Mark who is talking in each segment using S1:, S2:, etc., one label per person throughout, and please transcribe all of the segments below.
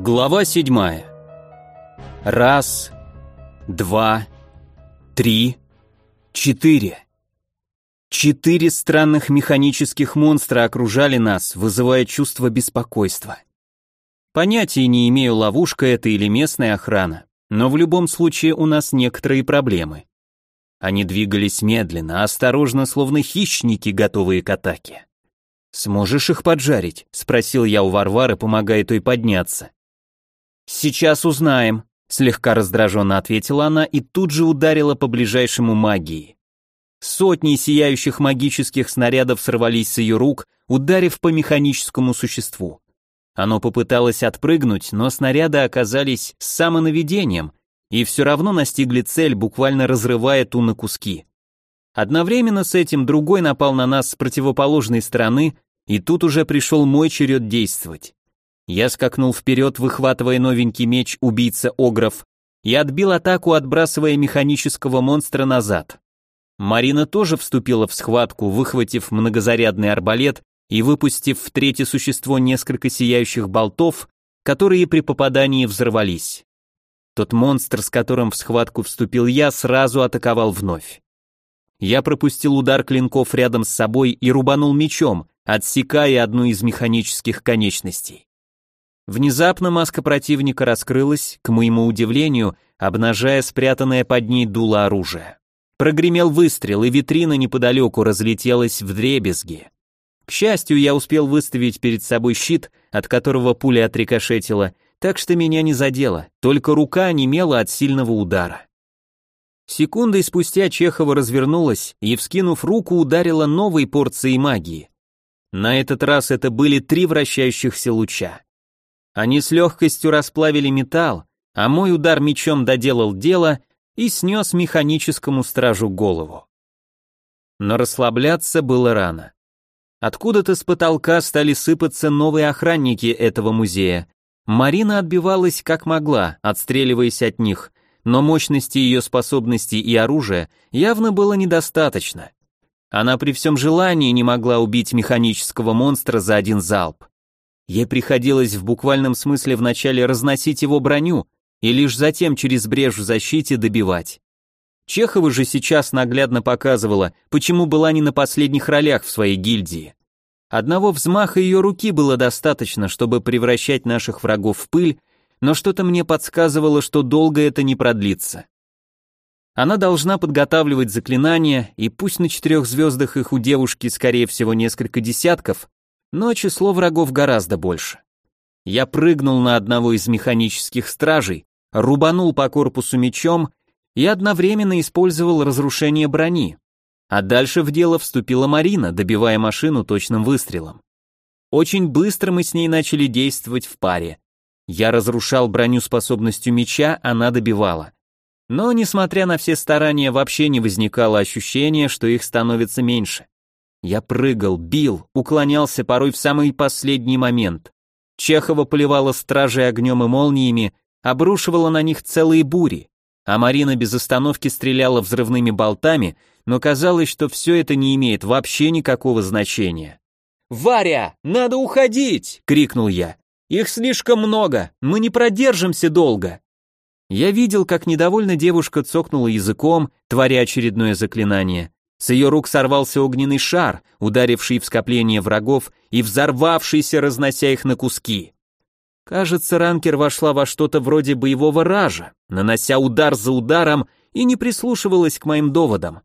S1: Глава седьмая. Раз, два, три, четыре. Четыре странных механических монстра окружали нас, вызывая чувство беспокойства. Понятия не имею, ловушка это или местная охрана, но в любом случае у нас некоторые проблемы. Они двигались медленно, осторожно, словно хищники, готовые к атаке. «Сможешь их поджарить?» — спросил я у Варвары, помогая той подняться. «Сейчас узнаем», — слегка раздраженно ответила она и тут же ударила по ближайшему магии. Сотни сияющих магических снарядов сорвались с ее рук, ударив по механическому существу. Оно попыталось отпрыгнуть, но снаряды оказались самонаведением и все равно настигли цель, буквально разрывая ту на куски. Одновременно с этим другой напал на нас с противоположной стороны, и тут уже пришел мой черед действовать. Я скакнул вперед, выхватывая новенький меч убийца Огров, и отбил атаку, отбрасывая механического монстра назад. Марина тоже вступила в схватку, выхватив многозарядный арбалет и выпустив в третье существо несколько сияющих болтов, которые при попадании взорвались. Тот монстр, с которым в схватку вступил я, сразу атаковал вновь. Я пропустил удар клинков рядом с собой и рубанул мечом, отсекая одну из механических конечностей. Внезапно маска противника раскрылась, к моему удивлению, обнажая спрятанное под ней дуло оружия. Прогремел выстрел, и витрина неподалеку разлетелась в дребезги. К счастью, я успел выставить перед собой щит, от которого пуля отрикошетила, так что меня не задело, только рука немела от сильного удара. Секундой спустя Чехова развернулась и, вскинув руку, ударила новой порцией магии. На этот раз это были три вращающихся луча. Они с легкостью расплавили металл, а мой удар мечом доделал дело и снес механическому стражу голову. Но расслабляться было рано. Откуда-то с потолка стали сыпаться новые охранники этого музея. Марина отбивалась как могла, отстреливаясь от них, но мощности ее способностей и оружия явно было недостаточно. Она при всем желании не могла убить механического монстра за один залп. Ей приходилось в буквальном смысле вначале разносить его броню и лишь затем через брешь в защите добивать. Чехова же сейчас наглядно показывала, почему была не на последних ролях в своей гильдии. Одного взмаха ее руки было достаточно, чтобы превращать наших врагов в пыль, но что-то мне подсказывало, что долго это не продлится. Она должна подготавливать заклинания, и пусть на четырех звездах их у девушки, скорее всего, несколько десятков, но число врагов гораздо больше. Я прыгнул на одного из механических стражей, рубанул по корпусу мечом и одновременно использовал разрушение брони. А дальше в дело вступила Марина, добивая машину точным выстрелом. Очень быстро мы с ней начали действовать в паре. Я разрушал броню способностью меча, она добивала. Но, несмотря на все старания, вообще не возникало ощущения, что их становится меньше. Я прыгал, бил, уклонялся порой в самый последний момент. Чехова поливала стражей огнем и молниями, обрушивала на них целые бури, а Марина без остановки стреляла взрывными болтами, но казалось, что все это не имеет вообще никакого значения. «Варя, надо уходить!» — крикнул я. «Их слишком много, мы не продержимся долго!» Я видел, как недовольно девушка цокнула языком, творя очередное заклинание. С ее рук сорвался огненный шар, ударивший в скопление врагов и взорвавшийся, разнося их на куски. Кажется, ранкер вошла во что-то вроде боевого ража, нанося удар за ударом и не прислушивалась к моим доводам.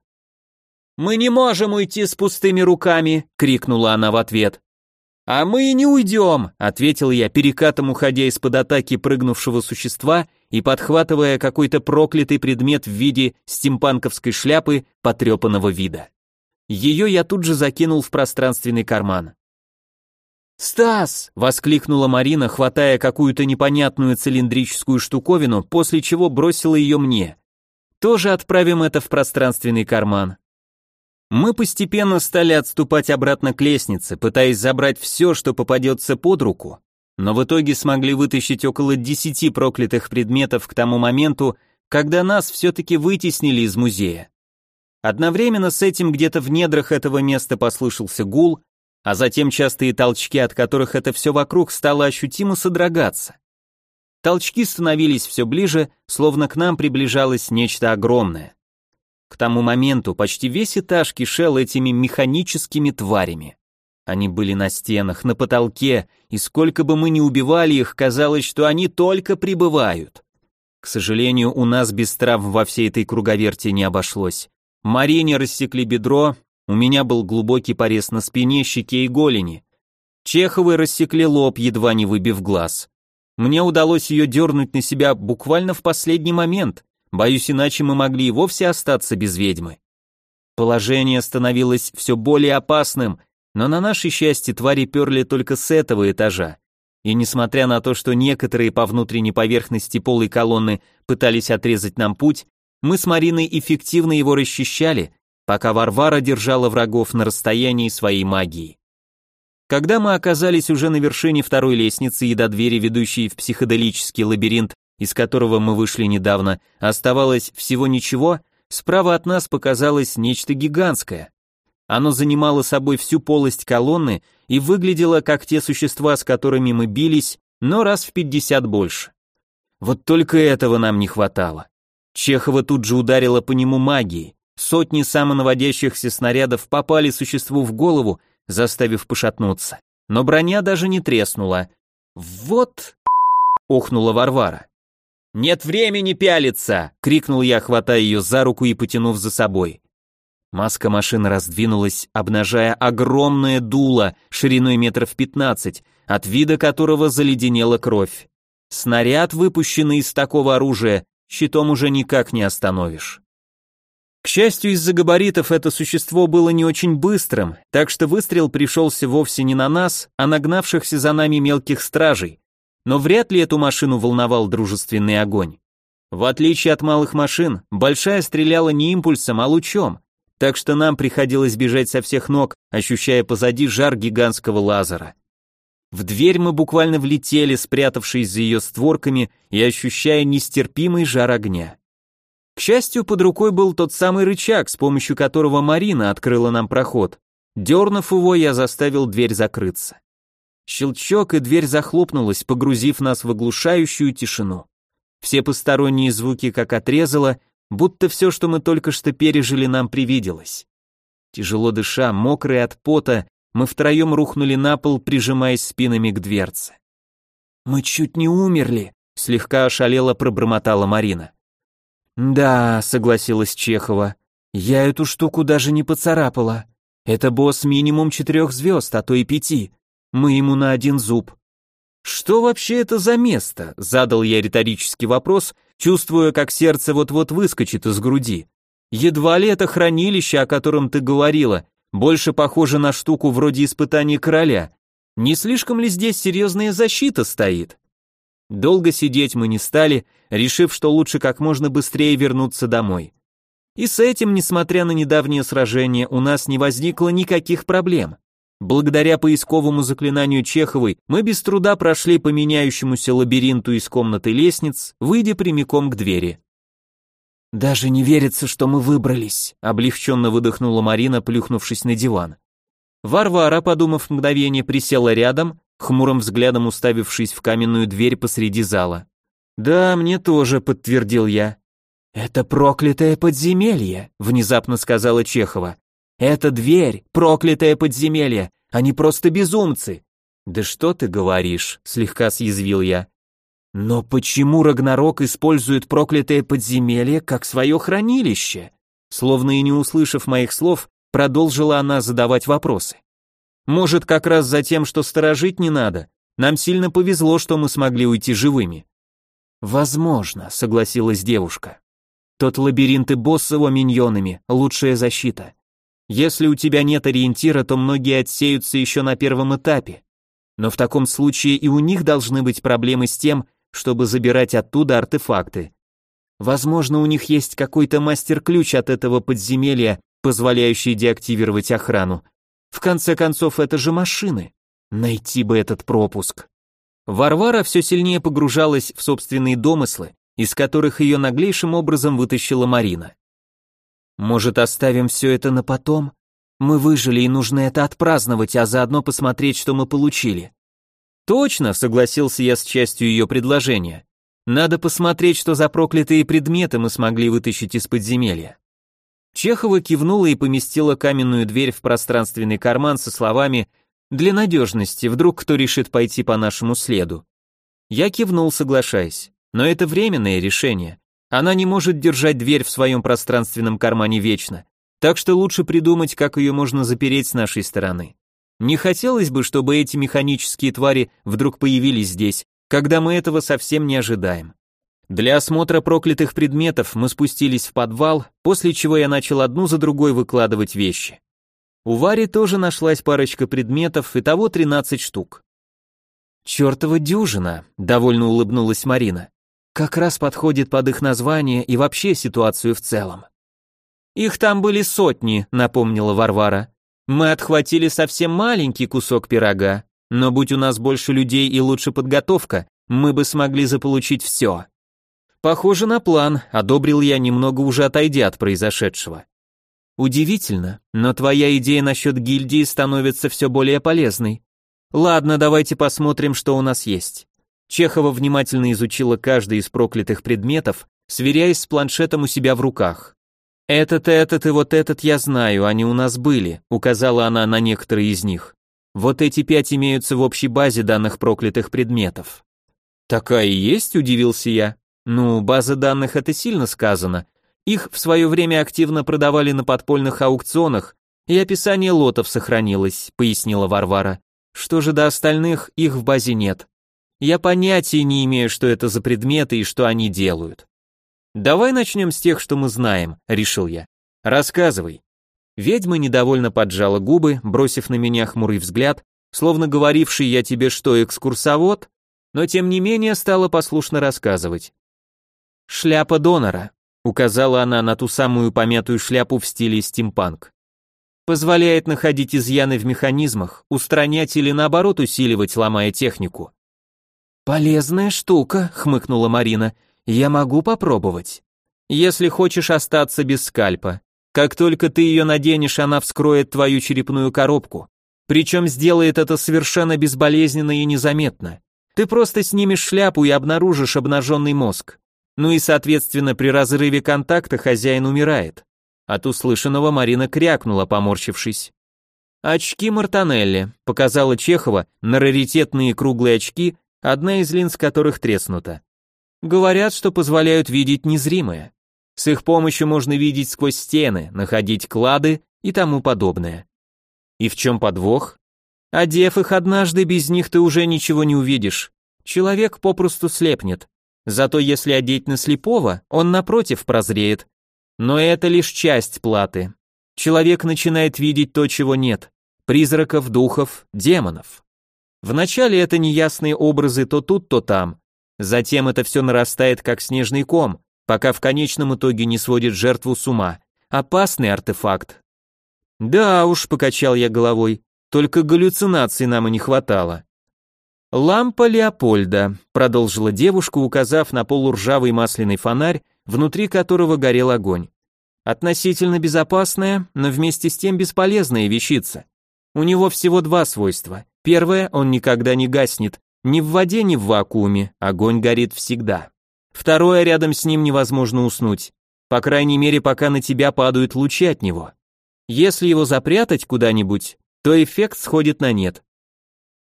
S1: «Мы не можем уйти с пустыми руками!» — крикнула она в ответ. «А мы и не уйдем!» — ответил я, перекатом уходя из-под атаки прыгнувшего существа и подхватывая какой-то проклятый предмет в виде стимпанковской шляпы потрепанного вида. Ее я тут же закинул в пространственный карман. «Стас!» — воскликнула Марина, хватая какую-то непонятную цилиндрическую штуковину, после чего бросила ее мне. «Тоже отправим это в пространственный карман». Мы постепенно стали отступать обратно к лестнице, пытаясь забрать все, что попадется под руку, но в итоге смогли вытащить около десяти проклятых предметов к тому моменту, когда нас все-таки вытеснили из музея. Одновременно с этим где-то в недрах этого места послышался гул, а затем частые толчки, от которых это все вокруг стало ощутимо содрогаться. Толчки становились все ближе, словно к нам приближалось нечто огромное. К тому моменту почти весь этаж кишел этими механическими тварями. Они были на стенах, на потолке, и сколько бы мы ни убивали их, казалось, что они только прибывают. К сожалению, у нас без травм во всей этой круговерти не обошлось. Марине рассекли бедро, у меня был глубокий порез на спине, щеке и голени. Чеховой рассекли лоб, едва не выбив глаз. Мне удалось ее дернуть на себя буквально в последний момент, боюсь, иначе мы могли и вовсе остаться без ведьмы. Положение становилось все более опасным, но на наше счастье твари перли только с этого этажа. И несмотря на то, что некоторые по внутренней поверхности полой колонны пытались отрезать нам путь, мы с Мариной эффективно его расчищали, пока Варвара держала врагов на расстоянии своей магии. Когда мы оказались уже на вершине второй лестницы и до двери, ведущей в психоделический лабиринт, из которого мы вышли недавно, оставалось всего ничего, справа от нас показалось нечто гигантское. Оно занимало собой всю полость колонны и выглядело как те существа, с которыми мы бились, но раз в пятьдесят больше. Вот только этого нам не хватало. Чехова тут же ударила по нему магией. Сотни самонаводящихся снарядов попали существу в голову, заставив пошатнуться. Но броня даже не треснула. «Вот...» — охнула Варвара. «Нет времени пялиться!» — крикнул я, хватая ее за руку и потянув за собой. Маска машины раздвинулась, обнажая огромное дуло шириной метров пятнадцать, от вида которого заледенела кровь. Снаряд, выпущенный из такого оружия, щитом уже никак не остановишь. К счастью, из-за габаритов это существо было не очень быстрым, так что выстрел пришелся вовсе не на нас, а на гнавшихся за нами мелких стражей. Но вряд ли эту машину волновал дружественный огонь. В отличие от малых машин, большая стреляла не импульсом, а лучом, так что нам приходилось бежать со всех ног, ощущая позади жар гигантского лазера. В дверь мы буквально влетели, спрятавшись за ее створками и ощущая нестерпимый жар огня. К счастью, под рукой был тот самый рычаг, с помощью которого Марина открыла нам проход. Дернув его, я заставил дверь закрыться. Щелчок, и дверь захлопнулась, погрузив нас в оглушающую тишину. Все посторонние звуки как отрезало, будто все, что мы только что пережили, нам привиделось. Тяжело дыша, мокрые от пота, мы втроем рухнули на пол, прижимаясь спинами к дверце. «Мы чуть не умерли», — слегка ошалела пробормотала Марина. «Да», — согласилась Чехова, — «я эту штуку даже не поцарапала. Это босс минимум четырех звезд, а то и пяти. Мы ему на один зуб». «Что вообще это за место?» — задал я риторический вопрос, чувствуя, как сердце вот-вот выскочит из груди. «Едва ли это хранилище, о котором ты говорила, больше похоже на штуку вроде испытания короля. Не слишком ли здесь серьезная защита стоит?» Долго сидеть мы не стали, решив, что лучше как можно быстрее вернуться домой. И с этим, несмотря на недавнее сражение, у нас не возникло никаких проблем. Благодаря поисковому заклинанию Чеховой мы без труда прошли по меняющемуся лабиринту из комнаты лестниц, выйдя прямиком к двери. «Даже не верится, что мы выбрались», — облегченно выдохнула Марина, плюхнувшись на диван. Варвара, подумав мгновение, присела рядом, хмурым взглядом уставившись в каменную дверь посреди зала. «Да, мне тоже», — подтвердил я. «Это проклятое подземелье», — внезапно сказала Чехова. Это дверь, проклятое подземелье, они просто безумцы. Да что ты говоришь, слегка съязвил я. Но почему Рагнарок использует проклятое подземелье как свое хранилище? Словно и не услышав моих слов, продолжила она задавать вопросы. Может, как раз за тем, что сторожить не надо? Нам сильно повезло, что мы смогли уйти живыми. Возможно, согласилась девушка. Тот лабиринт и босс с его миньонами — лучшая защита. Если у тебя нет ориентира, то многие отсеются еще на первом этапе. Но в таком случае и у них должны быть проблемы с тем, чтобы забирать оттуда артефакты. Возможно, у них есть какой-то мастер-ключ от этого подземелья, позволяющий деактивировать охрану. В конце концов, это же машины. Найти бы этот пропуск. Варвара все сильнее погружалась в собственные домыслы, из которых ее наглейшим образом вытащила Марина. Может, оставим все это на потом? Мы выжили, и нужно это отпраздновать, а заодно посмотреть, что мы получили. Точно, согласился я с частью ее предложения. Надо посмотреть, что за проклятые предметы мы смогли вытащить из подземелья. Чехова кивнула и поместила каменную дверь в пространственный карман со словами «Для надежности, вдруг кто решит пойти по нашему следу». Я кивнул, соглашаясь. Но это временное решение. Она не может держать дверь в своем пространственном кармане вечно, так что лучше придумать, как ее можно запереть с нашей стороны. Не хотелось бы, чтобы эти механические твари вдруг появились здесь, когда мы этого совсем не ожидаем. Для осмотра проклятых предметов мы спустились в подвал, после чего я начал одну за другой выкладывать вещи. У Вари тоже нашлась парочка предметов, и того 13 штук. «Чёртова дюжина», — довольно улыбнулась Марина. «Как раз подходит под их название и вообще ситуацию в целом». «Их там были сотни», — напомнила Варвара. «Мы отхватили совсем маленький кусок пирога, но будь у нас больше людей и лучше подготовка, мы бы смогли заполучить все». «Похоже на план», — одобрил я, немного уже отойдя от произошедшего. «Удивительно, но твоя идея насчет гильдии становится все более полезной. Ладно, давайте посмотрим, что у нас есть». Чехова внимательно изучила каждый из проклятых предметов, сверяясь с планшетом у себя в руках. «Этот, этот и вот этот я знаю, они у нас были», указала она на некоторые из них. Вот эти пять имеются в общей базе данных проклятых предметов. Такая и есть, удивился я. Ну, база данных это сильно сказано. Их в свое время активно продавали на подпольных аукционах, и описание лотов сохранилось, пояснила Варвара. Что же до остальных, их в базе нет. Я понятия не имею, что это за предметы и что они делают. Давай начнем с тех, что мы знаем, решил я. Рассказывай. Ведьма недовольно поджала губы, бросив на меня хмурый взгляд, словно говоривший я тебе что, экскурсовод, но тем не менее стала послушно рассказывать. «Шляпа донора», — указала она на ту самую помятую шляпу в стиле стимпанк. «Позволяет находить изъяны в механизмах, устранять или наоборот усиливать, ломая технику». «Полезная штука», — хмыкнула Марина. «Я могу попробовать». «Если хочешь остаться без скальпа. Как только ты ее наденешь, она вскроет твою черепную коробку. Причем сделает это совершенно безболезненно и незаметно. Ты просто снимешь шляпу и обнаружишь обнаженный мозг. Ну и, соответственно, при разрыве контакта хозяин умирает. От услышанного Марина крякнула, поморщившись. «Очки Мартанелли», — показала Чехова на раритетные круглые очки, одна из линз которых треснута. Говорят, что позволяют видеть незримое. С их помощью можно видеть сквозь стены, находить клады и тому подобное. И в чем подвох? Одев их однажды, без них ты уже ничего не увидишь. Человек попросту слепнет. Зато если одеть на слепого, он напротив прозреет. Но это лишь часть платы. Человек начинает видеть то, чего нет. Призраков, духов, демонов. Вначале это неясные образы то тут, то там. Затем это все нарастает, как снежный ком, пока в конечном итоге не сводит жертву с ума. Опасный артефакт. Да уж, покачал я головой, только галлюцинаций нам и не хватало. «Лампа Леопольда», — продолжила девушка, указав на полуржавый масляный фонарь, внутри которого горел огонь. «Относительно безопасная, но вместе с тем бесполезная вещица. У него всего два свойства. Первое, он никогда не гаснет, ни в воде, ни в вакууме, огонь горит всегда. Второе, рядом с ним невозможно уснуть, по крайней мере, пока на тебя падают лучи от него. Если его запрятать куда-нибудь, то эффект сходит на нет.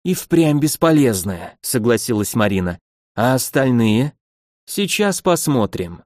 S1: «И впрямь бесполезная», — согласилась Марина. «А остальные?» «Сейчас посмотрим».